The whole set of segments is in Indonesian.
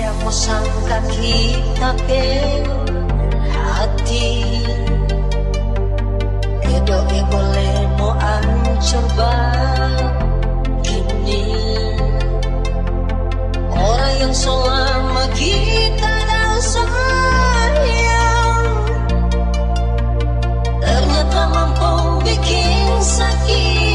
Tiadamu sangka kita berhati. Kedoi boleh mau ancur begini. Orang yang selama kita dan sayang Ternyata mampu bikin sakit.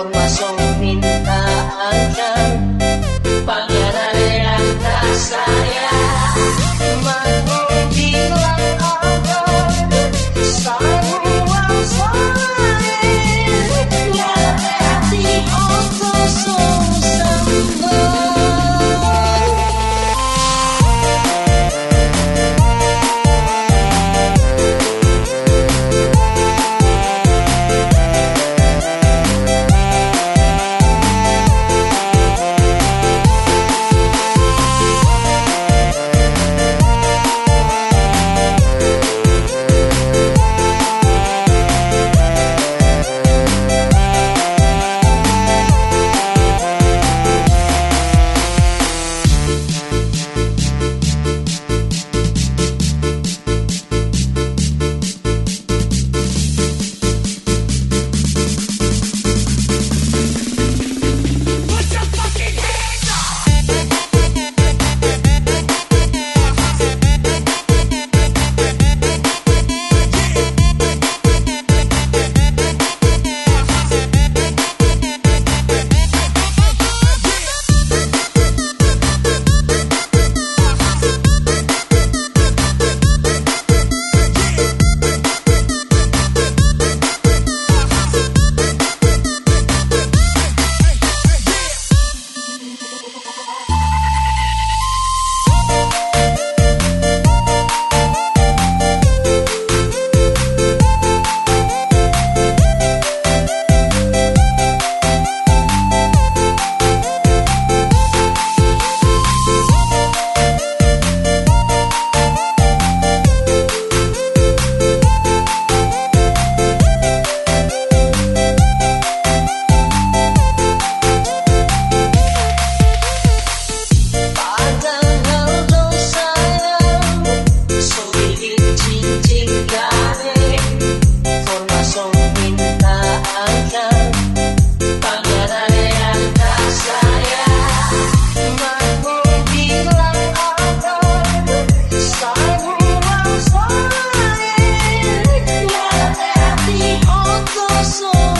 forma my.